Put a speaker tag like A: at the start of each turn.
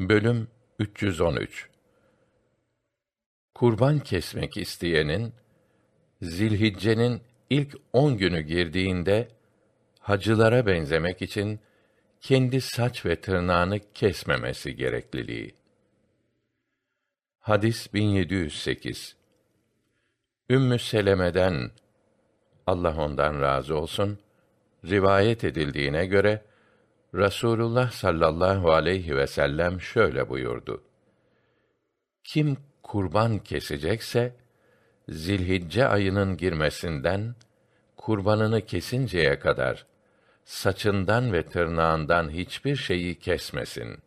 A: Bölüm 313 Kurban kesmek isteyenin Zilhicce'nin ilk on günü girdiğinde hacılara benzemek için kendi saç ve tırnağını kesmemesi gerekliliği. Hadis 1708 Ümmü Seleme'den Allah ondan razı olsun rivayet edildiğine göre Rasulullah sallallahu aleyhi ve sellem şöyle buyurdu. Kim kurban kesecekse Zilhicce ayının girmesinden kurbanını kesinceye kadar saçından ve tırnağından hiçbir şeyi kesmesin.